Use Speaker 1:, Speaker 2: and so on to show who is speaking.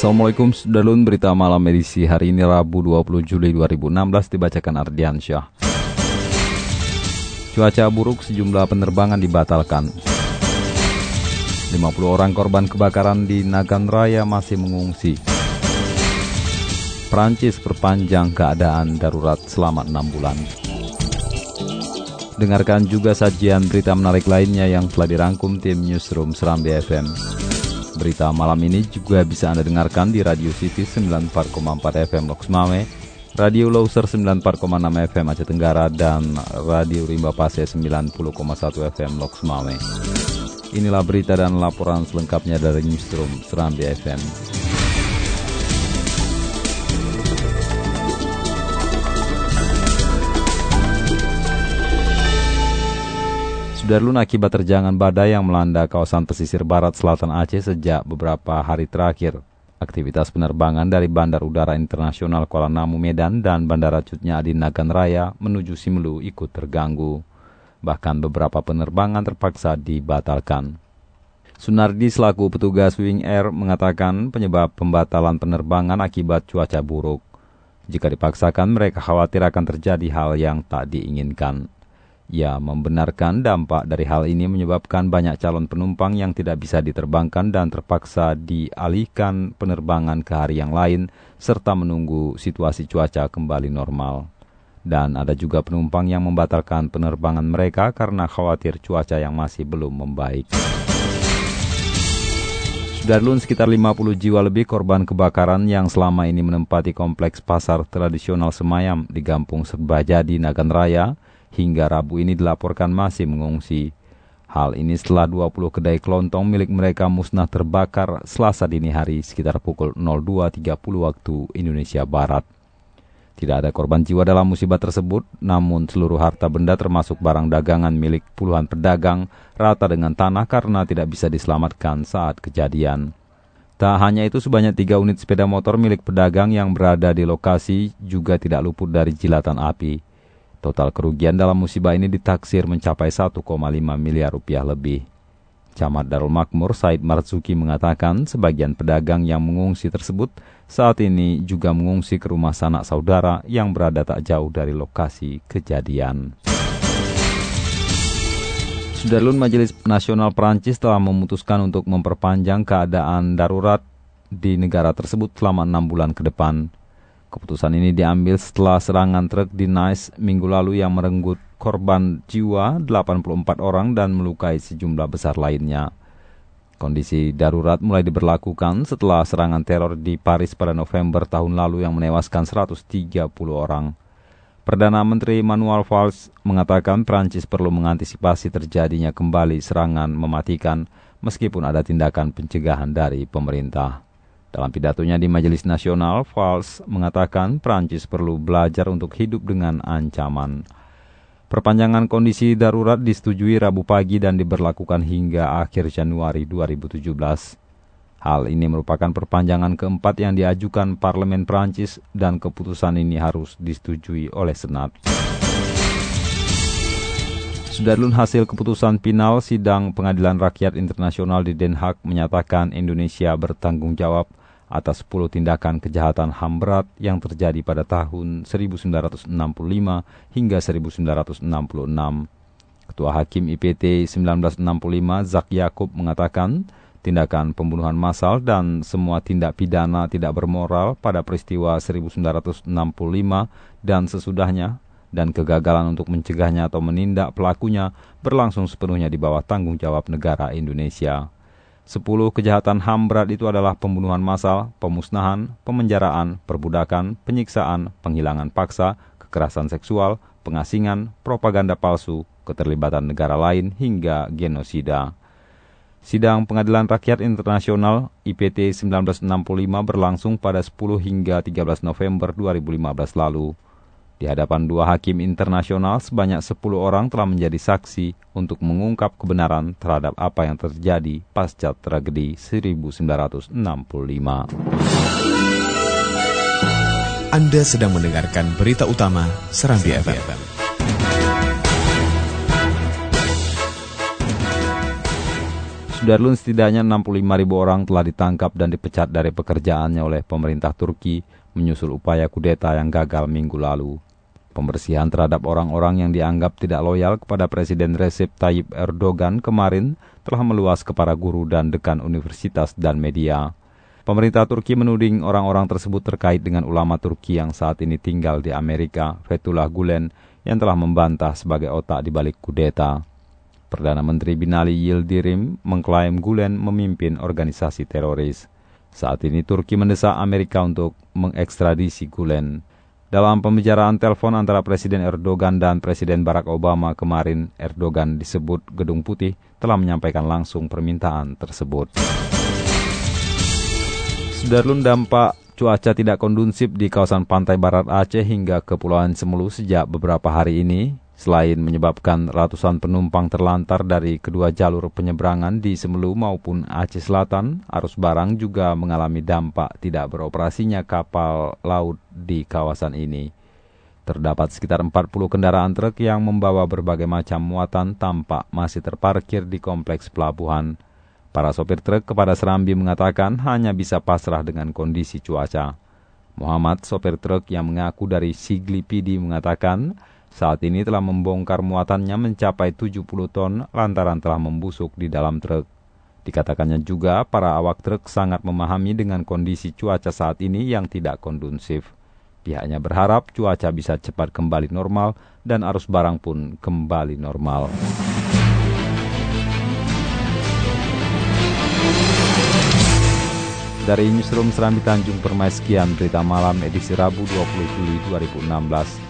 Speaker 1: Assalamualaikum Sudarlun, berita malam edisi hari ini Rabu 20 Juli 2016 dibacakan Ardiansyah. Cuaca buruk sejumlah penerbangan dibatalkan. 50 orang korban kebakaran di Nagan Raya masih mengungsi. Prancis perpanjang keadaan darurat selama 6 bulan. Dengarkan juga sajian berita menarik lainnya yang telah dirangkum tim Newsroom Serambi FM. Berita malam ini juga bisa Anda dengarkan di Radio City 94,4 FM Loks Mame, Radio Loser 94,6 FM Aceh Tenggara, dan Radio Rimba Pase 90,1 FM Loks Mame. Inilah berita dan laporan selengkapnya dari Newsroom Serambi FM. Sudarlun akibat terjangan badai yang melanda kawasan pesisir barat selatan Aceh sejak beberapa hari terakhir. Aktivitas penerbangan dari Bandar Udara Internasional Kuala Namu Medan dan Bandara Cutnya Adi Nagan Raya menuju Simelu ikut terganggu. Bahkan beberapa penerbangan terpaksa dibatalkan. Sunardi selaku petugas Wing Air mengatakan penyebab pembatalan penerbangan akibat cuaca buruk. Jika dipaksakan mereka khawatir akan terjadi hal yang tak diinginkan. Ia membenarkan dampak dari hal ini menyebabkan banyak calon penumpang yang tidak bisa diterbangkan dan terpaksa dialihkan penerbangan ke hari yang lain serta menunggu situasi cuaca kembali normal. Dan ada juga penumpang yang membatalkan penerbangan mereka karena khawatir cuaca yang masih belum membaik. Sudarlun sekitar 50 jiwa lebih korban kebakaran yang selama ini menempati kompleks pasar tradisional Semayam di Gampung Serbajadi, Nagan Raya, hingga Rabu ini dilaporkan masih mengungsi. Hal ini setelah 20 kedai kelontong milik mereka musnah terbakar selasa dini hari sekitar pukul 02.30 waktu Indonesia Barat. Tidak ada korban jiwa dalam musibah tersebut, namun seluruh harta benda termasuk barang dagangan milik puluhan pedagang rata dengan tanah karena tidak bisa diselamatkan saat kejadian. Tak hanya itu, sebanyak tiga unit sepeda motor milik pedagang yang berada di lokasi juga tidak luput dari jilatan api. Total kerugian dalam musibah ini ditaksir mencapai 1,5 miliar rupiah lebih. Camat Darul Makmur Said Marzuki mengatakan sebagian pedagang yang mengungsi tersebut saat ini juga mengungsi ke rumah sanak saudara yang berada tak jauh dari lokasi kejadian. Sudarlun Majelis Nasional Perancis telah memutuskan untuk memperpanjang keadaan darurat di negara tersebut selama enam bulan ke depan. Keputusan ini diambil setelah serangan truk di Nice minggu lalu yang merenggut korban jiwa 84 orang dan melukai sejumlah besar lainnya. Kondisi darurat mulai diberlakukan setelah serangan teror di Paris pada November tahun lalu yang menewaskan 130 orang. Perdana Menteri Manuel Valls mengatakan Prancis perlu mengantisipasi terjadinya kembali serangan mematikan meskipun ada tindakan pencegahan dari pemerintah. Dalam pidatonya di Majelis Nasional, Valls mengatakan Prancis perlu belajar untuk hidup dengan ancaman. Perpanjangan kondisi darurat disetujui Rabu pagi dan diberlakukan hingga akhir Januari 2017. Hal ini merupakan perpanjangan keempat yang diajukan Parlemen Prancis dan keputusan ini harus disetujui oleh Senat. Sudarlun hasil keputusan final sidang Pengadilan Rakyat Internasional di Den Haag menyatakan Indonesia bertanggung jawab atas 10 tindakan kejahatan HAM berat yang terjadi pada tahun 1965 hingga 1966. Ketua Hakim IPT 1965 Zak Yakub mengatakan tindakan pembunuhan massal dan semua tindak pidana tidak bermoral pada peristiwa 1965 dan sesudahnya dan kegagalan untuk mencegahnya atau menindak pelakunya berlangsung sepenuhnya di bawah tanggung jawab negara Indonesia. Sepuluh kejahatan HAM berat itu adalah pembunuhan massal, pemusnahan, pemenjaraan, perbudakan, penyiksaan, penghilangan paksa, kekerasan seksual, pengasingan, propaganda palsu, keterlibatan negara lain, hingga genosida. Sidang Pengadilan Rakyat Internasional IPT 1965 berlangsung pada 10 hingga 13 November 2015 lalu. Di hadapan dua hakim internasional, sebanyak 10 orang telah menjadi saksi untuk mengungkap kebenaran terhadap apa yang terjadi pasca tragedi 1965.
Speaker 2: Anda sedang mendengarkan berita utama Serambi FM.
Speaker 1: Sudarlun setidaknya 65 ribu orang telah ditangkap dan dipecat dari pekerjaannya oleh pemerintah Turki menyusul upaya kudeta yang gagal minggu lalu. Pembersihan terhadap orang-orang yang dianggap tidak loyal kepada Presiden Recep Tayyip Erdogan kemarin telah meluas kepada guru dan dekan universitas dan media. Pemerintah Turki menuding orang-orang tersebut terkait dengan ulama Turki yang saat ini tinggal di Amerika, Fethullah Gulen, yang telah membantah sebagai otak di balik kudeta. Perdana Menteri Binali Yildirim mengklaim Gulen memimpin organisasi teroris. Saat ini Turki mendesak Amerika untuk mengekstradisi Gulen. Dalam pembicaraan telepon antara Presiden Erdogan dan Presiden Barack Obama kemarin, Erdogan disebut Gedung Putih telah menyampaikan langsung permintaan tersebut. Sudarlun dampak cuaca tidak kondusif di kawasan pantai barat Aceh hingga Kepulauan Semelu sejak beberapa hari ini Selain menyebabkan ratusan penumpang terlantar dari kedua jalur penyeberangan di Semelu maupun Aceh Selatan, arus barang juga mengalami dampak tidak beroperasinya kapal laut di kawasan ini. Terdapat sekitar 40 kendaraan truk yang membawa berbagai macam muatan tampak masih terparkir di kompleks pelabuhan. Para sopir truk kepada Serambi mengatakan hanya bisa pasrah dengan kondisi cuaca. Muhammad, sopir truk yang mengaku dari Sigli PD mengatakan, saat ini telah membongkar muatannya mencapai 70 ton lantaran telah membusuk di dalam truk. Dikatakannya juga para awak truk sangat memahami dengan kondisi cuaca saat ini yang tidak kondusif. Pihaknya berharap cuaca bisa cepat kembali normal dan arus barang pun kembali normal. Dari Newsroom Serambi Tanjung Permai sekian berita malam edisi Rabu 20 Juli 2016.